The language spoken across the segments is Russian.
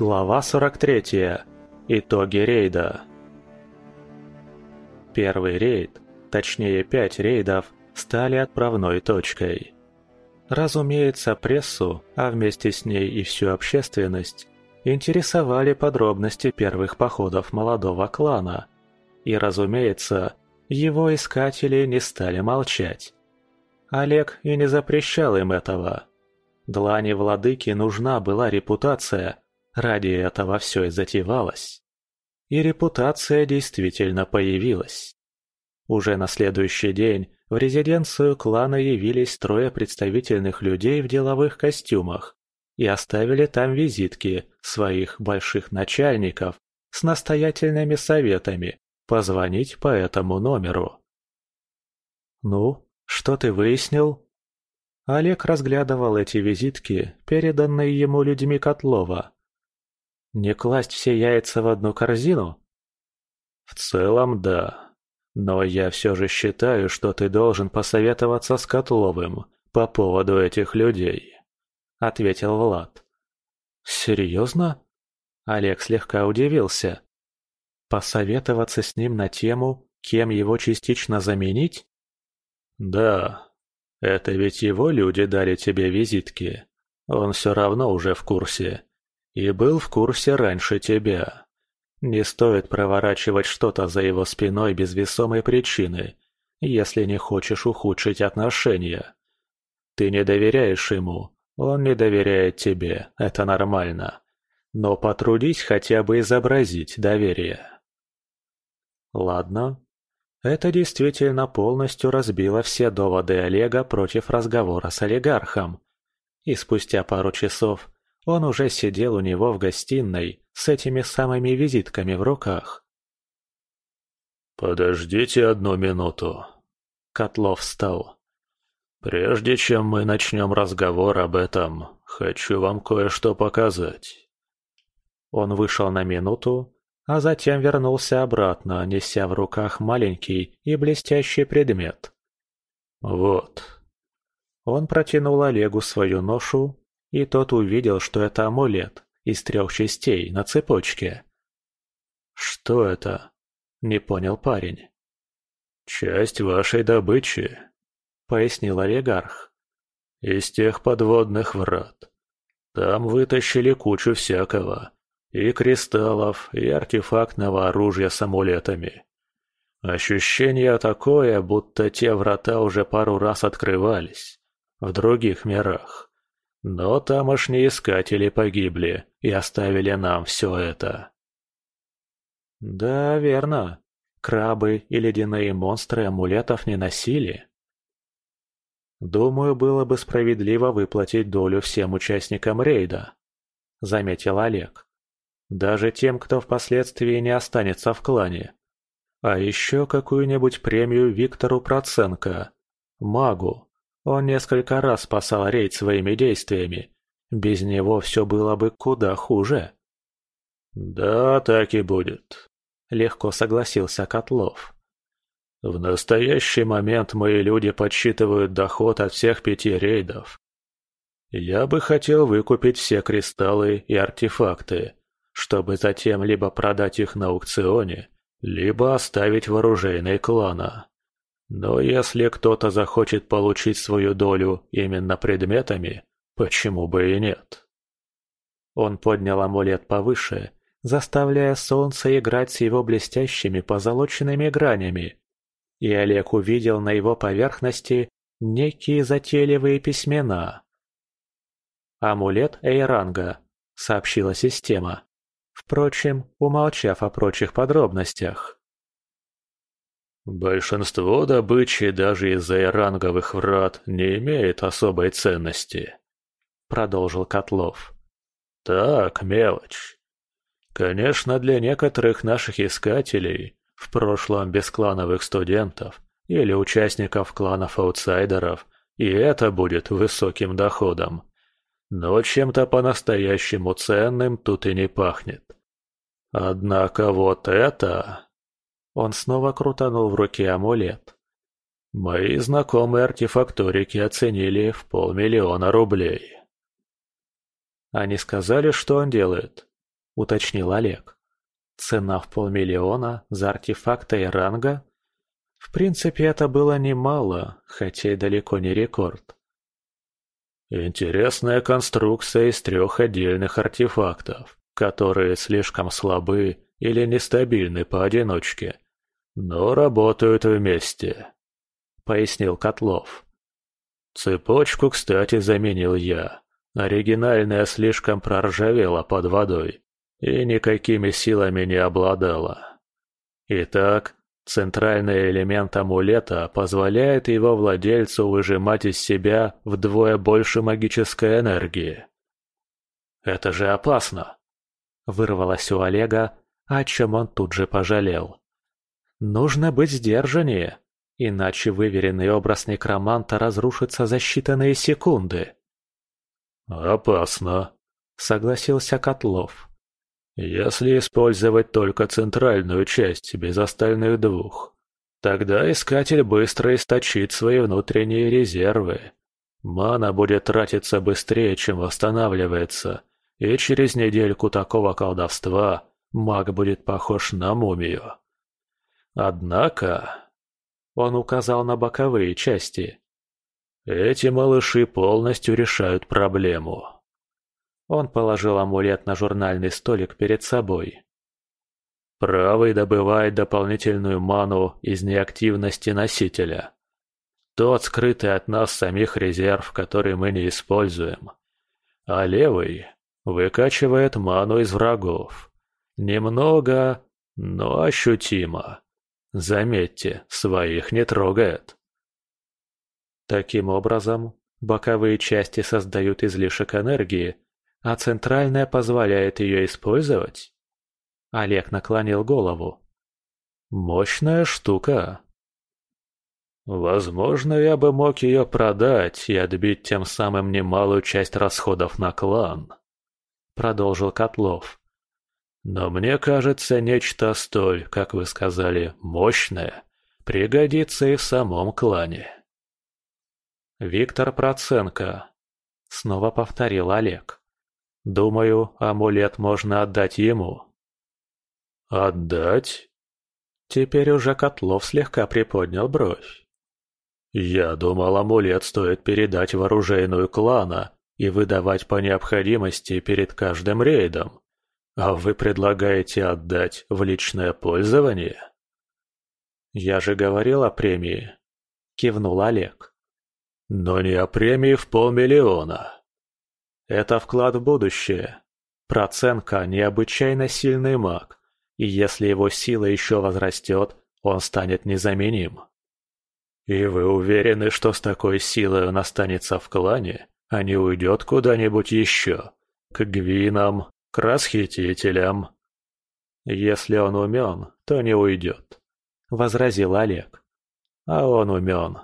Глава 43. Итоги рейда. Первый рейд, точнее пять рейдов, стали отправной точкой. Разумеется, прессу, а вместе с ней и всю общественность, интересовали подробности первых походов молодого клана. И, разумеется, его искатели не стали молчать. Олег и не запрещал им этого. Длани владыки нужна была репутация, ради этого все и затевалось. И репутация действительно появилась. Уже на следующий день в резиденцию клана явились трое представительных людей в деловых костюмах и оставили там визитки своих больших начальников с настоятельными советами позвонить по этому номеру. «Ну, что ты выяснил?» Олег разглядывал эти визитки, переданные ему людьми Котлова. «Не класть все яйца в одну корзину?» «В целом, да. Но я все же считаю, что ты должен посоветоваться с Котловым по поводу этих людей», — ответил Влад. «Серьезно?» Олег слегка удивился. «Посоветоваться с ним на тему, кем его частично заменить?» «Да, это ведь его люди дали тебе визитки. Он все равно уже в курсе. И был в курсе раньше тебя. Не стоит проворачивать что-то за его спиной без весомой причины, если не хочешь ухудшить отношения. Ты не доверяешь ему, он не доверяет тебе, это нормально. Но потрудись хотя бы изобразить доверие. Ладно, это действительно полностью разбило все доводы Олега против разговора с олигархом. И спустя пару часов он уже сидел у него в гостиной с этими самыми визитками в руках. «Подождите одну минуту». Котлов встал. «Прежде чем мы начнем разговор об этом, хочу вам кое-что показать». Он вышел на минуту, а затем вернулся обратно, неся в руках маленький и блестящий предмет. «Вот». Он протянул Олегу свою ношу, и тот увидел, что это амулет из трех частей на цепочке. «Что это?» – не понял парень. «Часть вашей добычи», – пояснил олигарх. «Из тех подводных врат. Там вытащили кучу всякого, и кристаллов, и артефактного оружия с амулетами. Ощущение такое, будто те врата уже пару раз открывались. В других мирах. Но тамошние искатели погибли и оставили нам все это. Да, верно. Крабы и ледяные монстры амулетов не носили. Думаю, было бы справедливо выплатить долю всем участникам рейда, заметил Олег. Даже тем, кто впоследствии не останется в клане. А еще какую-нибудь премию Виктору Проценко, магу. Он несколько раз спасал рейд своими действиями. Без него все было бы куда хуже. «Да, так и будет», — легко согласился Котлов. «В настоящий момент мои люди подсчитывают доход от всех пяти рейдов. Я бы хотел выкупить все кристаллы и артефакты, чтобы затем либо продать их на аукционе, либо оставить в оружейной клана. Но если кто-то захочет получить свою долю именно предметами, почему бы и нет? Он поднял амулет повыше, заставляя солнце играть с его блестящими позолоченными гранями. И Олег увидел на его поверхности некие затейливые письмена. «Амулет Эйранга», — сообщила система впрочем, умолчав о прочих подробностях. «Большинство добычи даже из-за иранговых врат не имеет особой ценности», — продолжил Котлов. «Так, мелочь. Конечно, для некоторых наших искателей, в прошлом бесклановых студентов или участников кланов-аутсайдеров, и это будет высоким доходом. Но чем-то по-настоящему ценным тут и не пахнет. Однако вот это... Он снова крутанул в руке амулет. Мои знакомые артефакторики оценили в полмиллиона рублей. Они сказали, что он делает. – уточнил Олег. «Цена в полмиллиона за артефакты и ранга?» В принципе, это было немало, хотя и далеко не рекорд. Интересная конструкция из трех отдельных артефактов, которые слишком слабы или нестабильны поодиночке, но работают вместе, — пояснил Котлов. Цепочку, кстати, заменил я. Оригинальная слишком проржавела под водой и никакими силами не обладала. Итак, Центральный элемент амулета позволяет его владельцу выжимать из себя вдвое больше магической энергии. «Это же опасно!» – вырвалось у Олега, о чем он тут же пожалел. «Нужно быть сдержаннее, иначе выверенный образ некроманта разрушится за считанные секунды». «Опасно», – согласился Котлов. Если использовать только центральную часть без остальных двух, тогда искатель быстро источит свои внутренние резервы. Мана будет тратиться быстрее, чем восстанавливается, и через недельку такого колдовства маг будет похож на мумию. Однако... Он указал на боковые части. Эти малыши полностью решают проблему. Он положил амулет на журнальный столик перед собой. Правый добывает дополнительную ману из неактивности носителя. Тот скрытый от нас самих резерв, который мы не используем. А левый выкачивает ману из врагов. Немного, но ощутимо. Заметьте, своих не трогает. Таким образом, боковые части создают излишек энергии, а центральная позволяет ее использовать? Олег наклонил голову. Мощная штука. Возможно, я бы мог ее продать и отбить тем самым немалую часть расходов на клан. Продолжил Котлов. Но мне кажется, нечто столь, как вы сказали, мощное, пригодится и в самом клане. Виктор Проценко. Снова повторил Олег. Думаю, амулет можно отдать ему. Отдать? Теперь уже Котлов слегка приподнял бровь. Я думал, амулет стоит передать в оружейную клана и выдавать по необходимости перед каждым рейдом. А вы предлагаете отдать в личное пользование? Я же говорил о премии. Кивнул Олег. Но не о премии в полмиллиона. Это вклад в будущее. Проценко – необычайно сильный маг, и если его сила еще возрастет, он станет незаменим. И вы уверены, что с такой силой он останется в клане, а не уйдет куда-нибудь еще? К гвинам, к расхитителям? Если он умен, то не уйдет, — возразил Олег. А он умен.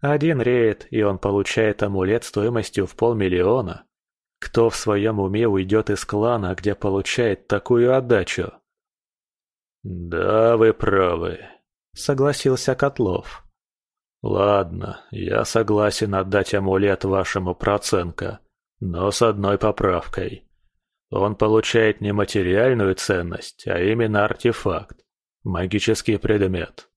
Один рейд, и он получает амулет стоимостью в полмиллиона. Кто в своем уме уйдет из клана, где получает такую отдачу? «Да, вы правы», — согласился Котлов. «Ладно, я согласен отдать амулет вашему Проценко, но с одной поправкой. Он получает не материальную ценность, а именно артефакт, магический предмет.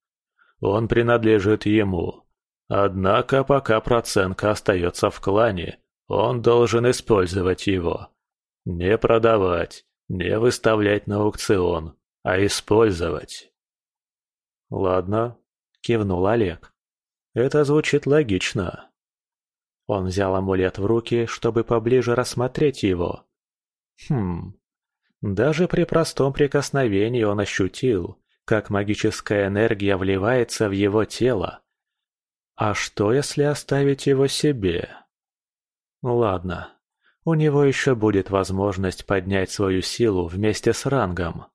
Он принадлежит ему. Однако пока Проценко остается в клане, он должен использовать его. Не продавать, не выставлять на аукцион, а использовать. Ладно, кивнул Олег. Это звучит логично. Он взял амулет в руки, чтобы поближе рассмотреть его. Хм. Даже при простом прикосновении он ощутил, как магическая энергия вливается в его тело. А что, если оставить его себе? Ладно, у него еще будет возможность поднять свою силу вместе с рангом.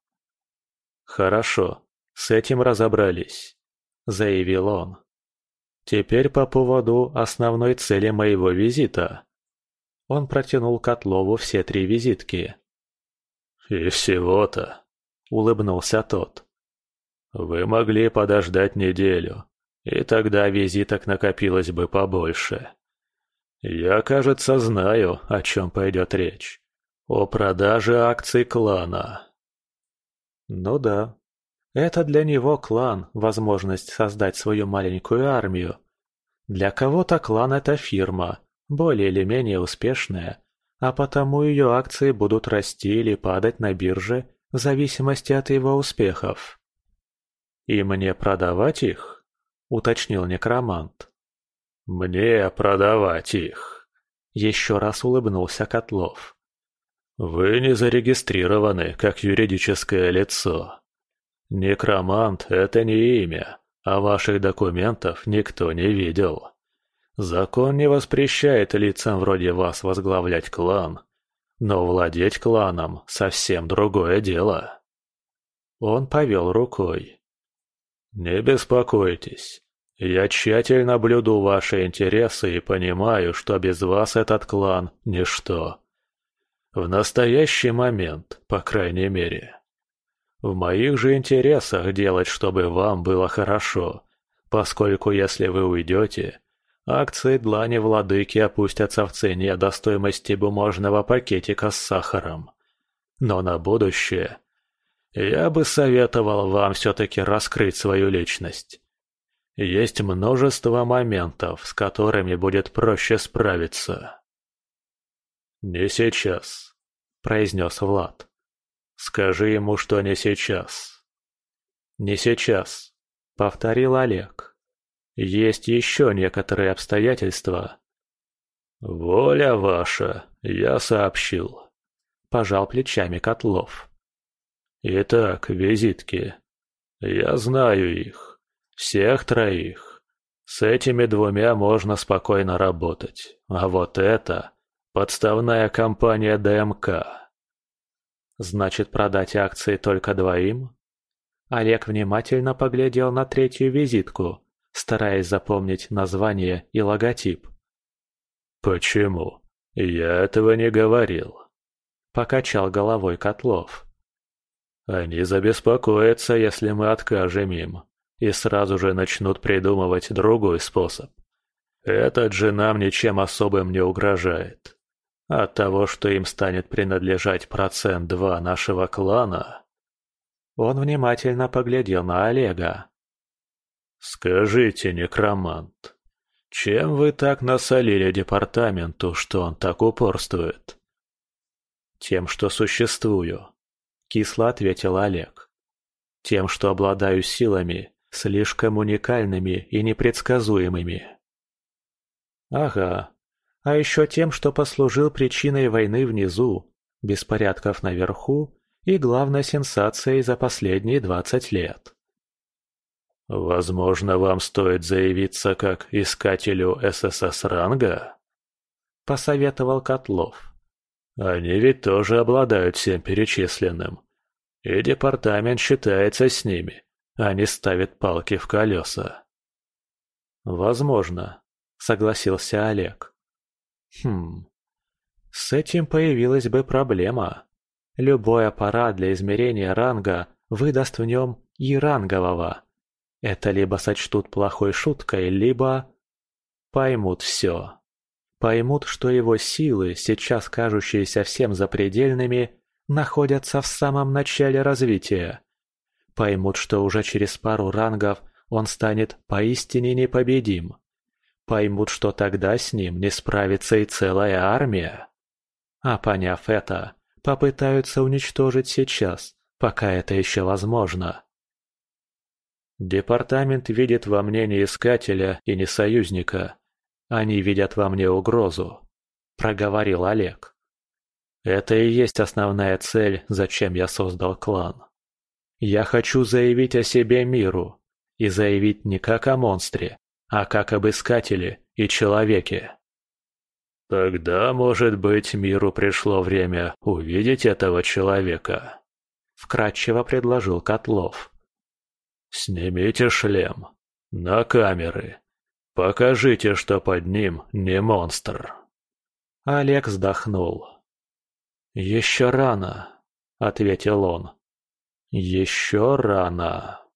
Хорошо, с этим разобрались, заявил он. Теперь по поводу основной цели моего визита. Он протянул Котлову все три визитки. «И всего-то», — улыбнулся тот. «Вы могли подождать неделю, и тогда визиток накопилось бы побольше. «Я, кажется, знаю, о чем пойдет речь. «О продаже акций клана». Ну да. Это для него клан – возможность создать свою маленькую армию. Для кого-то клан – это фирма, более или менее успешная, а потому ее акции будут расти или падать на бирже в зависимости от его успехов. «И мне продавать их?» – уточнил некромант. «Мне продавать их», – еще раз улыбнулся Котлов. «Вы не зарегистрированы как юридическое лицо. Некромант – это не имя, а ваших документов никто не видел. Закон не воспрещает лицам вроде вас возглавлять клан, но владеть кланом – совсем другое дело». Он повел рукой. «Не беспокойтесь, я тщательно блюду ваши интересы и понимаю, что без вас этот клан – ничто. В настоящий момент, по крайней мере. В моих же интересах делать, чтобы вам было хорошо, поскольку если вы уйдете, акции Длани Владыки опустятся в цене до стоимости бумажного пакетика с сахаром. Но на будущее я бы советовал вам все-таки раскрыть свою личность. Есть множество моментов, с которыми будет проще справиться. «Не сейчас», — произнес Влад. «Скажи ему, что не сейчас». «Не сейчас», — повторил Олег. «Есть еще некоторые обстоятельства». «Воля ваша, я сообщил», — пожал плечами Котлов. «Итак, визитки. Я знаю их. Всех троих. С этими двумя можно спокойно работать. А вот это Подставная компания ДМК. Значит, продать акции только двоим? Олег внимательно поглядел на третью визитку, стараясь запомнить название и логотип. «Почему? Я этого не говорил», — покачал головой Котлов. «Они забеспокоятся, если мы откажем им, и сразу же начнут придумывать другой способ. Этот же нам ничем особым не угрожает. От того, что им станет принадлежать процент два нашего клана... Он внимательно поглядел на Олега. «Скажите, некромант, чем вы так насолили департаменту, что он так упорствует?» «Тем, что существую», — кисло ответил Олег. «Тем, что обладаю силами, слишком уникальными и непредсказуемыми». «Ага, а еще тем, что послужил причиной войны внизу, беспорядков наверху и главной сенсацией за последние двадцать лет. «Возможно, вам стоит заявиться как искателю ССС-ранга?» – посоветовал Котлов. «Они ведь тоже обладают всем перечисленным. И департамент считается с ними, а не ставит палки в колеса». «Возможно», – согласился Олег. Хм. С этим появилась бы проблема. Любой аппарат для измерения ранга выдаст в нем и рангового. Это либо сочтут плохой шуткой, либо... Поймут все. Поймут, что его силы, сейчас кажущиеся всем запредельными, находятся в самом начале развития. Поймут, что уже через пару рангов он станет поистине непобедим поймут, что тогда с ним не справится и целая армия. А поняв это, попытаются уничтожить сейчас, пока это еще возможно. Департамент видит во мне не искателя и не союзника. Они видят во мне угрозу, проговорил Олег. Это и есть основная цель, зачем я создал клан. Я хочу заявить о себе миру, и заявить не как о монстре, а как об искателе и человеке. Тогда, может быть, миру пришло время увидеть этого человека, вкратчиво предложил Котлов. Снимите шлем. На камеры. Покажите, что под ним не монстр. Олег вздохнул. «Еще рано», — ответил он. «Еще рано».